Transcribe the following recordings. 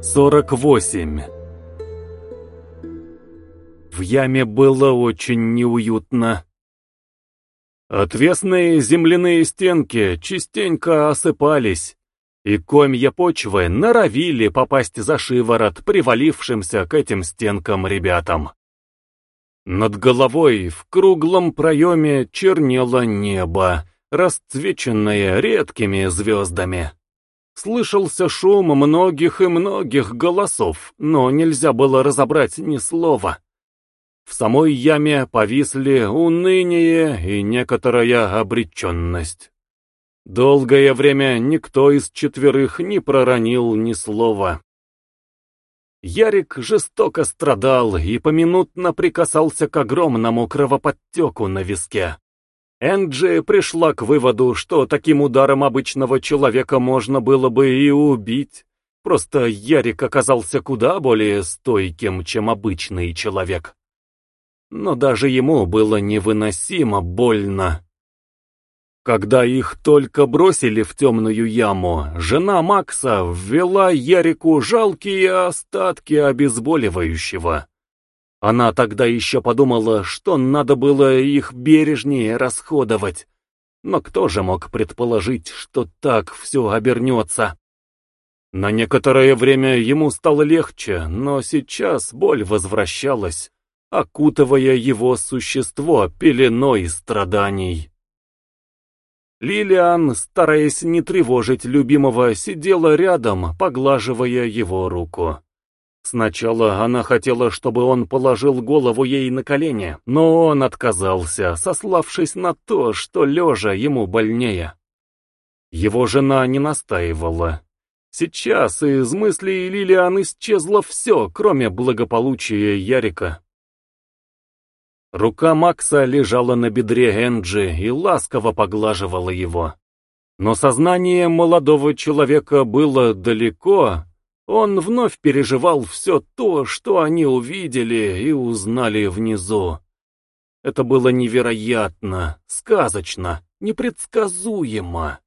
48 В яме было очень неуютно. Отвесные земляные стенки частенько осыпались, и комья почвы норовили попасть за шиворот привалившимся к этим стенкам ребятам. Над головой в круглом проеме чернело небо, расцвеченное редкими звездами. Слышался шум многих и многих голосов, но нельзя было разобрать ни слова. В самой яме повисли уныние и некоторая обреченность. Долгое время никто из четверых не проронил ни слова. Ярик жестоко страдал и поминутно прикасался к огромному кровоподтеку на виске. Энджи пришла к выводу, что таким ударом обычного человека можно было бы и убить. Просто Ярик оказался куда более стойким, чем обычный человек. Но даже ему было невыносимо больно. Когда их только бросили в темную яму, жена Макса ввела Ярику жалкие остатки обезболивающего. Она тогда еще подумала, что надо было их бережнее расходовать. Но кто же мог предположить, что так все обернется? На некоторое время ему стало легче, но сейчас боль возвращалась, окутывая его существо пеленой страданий. Лилиан, стараясь не тревожить любимого, сидела рядом, поглаживая его руку. Сначала она хотела, чтобы он положил голову ей на колени, но он отказался, сославшись на то, что лежа ему больнее. Его жена не настаивала. Сейчас из мыслей Лилиан исчезло все, кроме благополучия Ярика. Рука Макса лежала на бедре Энджи и ласково поглаживала его. Но сознание молодого человека было далеко, он вновь переживал все то, что они увидели и узнали внизу. Это было невероятно, сказочно, непредсказуемо.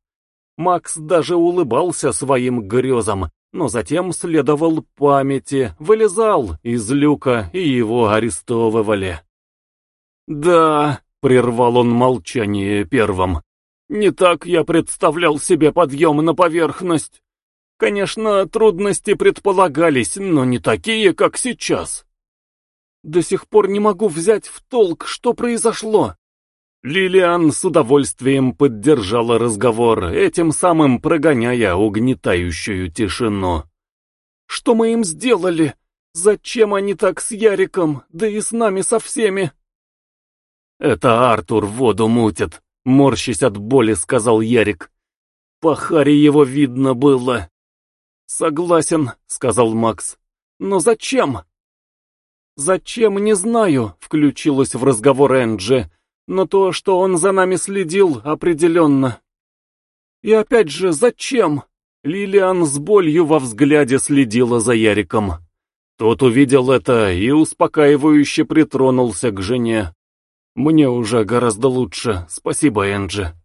Макс даже улыбался своим грезам, но затем следовал памяти, вылезал из люка и его арестовывали. «Да», — прервал он молчание первым, — «не так я представлял себе подъем на поверхность. Конечно, трудности предполагались, но не такие, как сейчас. До сих пор не могу взять в толк, что произошло. Лилиан с удовольствием поддержала разговор, этим самым прогоняя угнетающую тишину. Что мы им сделали? Зачем они так с Яриком, да и с нами со всеми? Это Артур воду мутит, морщись от боли, сказал Ярик. По Харе его видно было. «Согласен», — сказал Макс. «Но зачем?» «Зачем, не знаю», — включилась в разговор Энджи, «но то, что он за нами следил, определенно». «И опять же, зачем?» Лилиан с болью во взгляде следила за Яриком. Тот увидел это и успокаивающе притронулся к жене. «Мне уже гораздо лучше, спасибо, Энджи».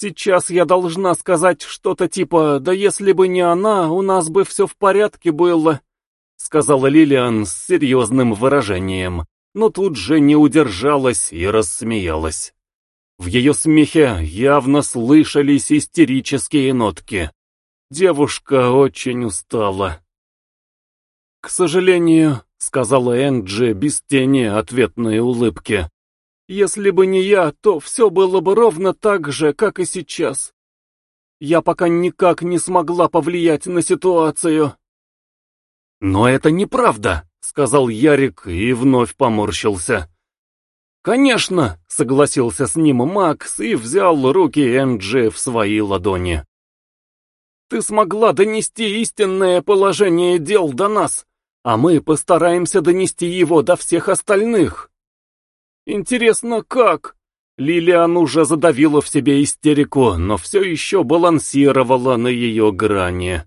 Сейчас я должна сказать что-то типа «Да если бы не она, у нас бы все в порядке было», — сказала Лилиан с серьезным выражением, но тут же не удержалась и рассмеялась. В ее смехе явно слышались истерические нотки. Девушка очень устала. «К сожалению», — сказала Энджи без тени ответной улыбки, если бы не я, то все было бы ровно так же, как и сейчас. Я пока никак не смогла повлиять на ситуацию. «Но это неправда», — сказал Ярик и вновь поморщился. «Конечно», — согласился с ним Макс и взял руки Энджи в свои ладони. «Ты смогла донести истинное положение дел до нас, а мы постараемся донести его до всех остальных». Интересно, как? Лилиан уже задавила в себе истерику, но все еще балансировала на ее грани.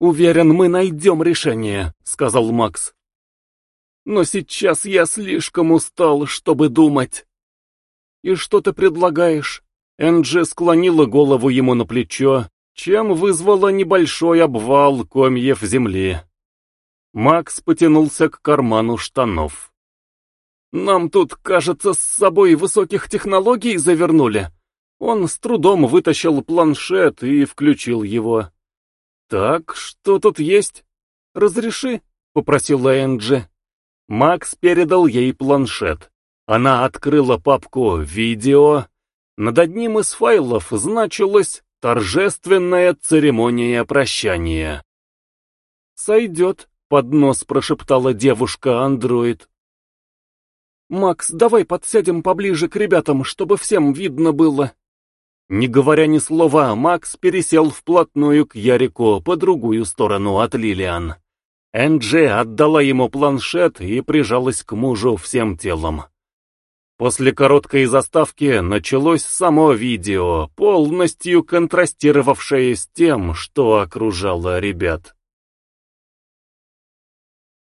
«Уверен, мы найдем решение», — сказал Макс. «Но сейчас я слишком устал, чтобы думать». «И что ты предлагаешь?» Энджи склонила голову ему на плечо, чем вызвало небольшой обвал комьев земли. Макс потянулся к карману штанов. «Нам тут, кажется, с собой высоких технологий завернули». Он с трудом вытащил планшет и включил его. «Так, что тут есть? Разреши?» — попросила Энджи. Макс передал ей планшет. Она открыла папку «Видео». Над одним из файлов значилось «Торжественная церемония прощания». «Сойдет», — под нос прошептала девушка-андроид. «Макс, давай подсядем поближе к ребятам, чтобы всем видно было». Не говоря ни слова, Макс пересел вплотную к Ярику по другую сторону от Лилиан. Энджи отдала ему планшет и прижалась к мужу всем телом. После короткой заставки началось само видео, полностью контрастировавшее с тем, что окружало ребят.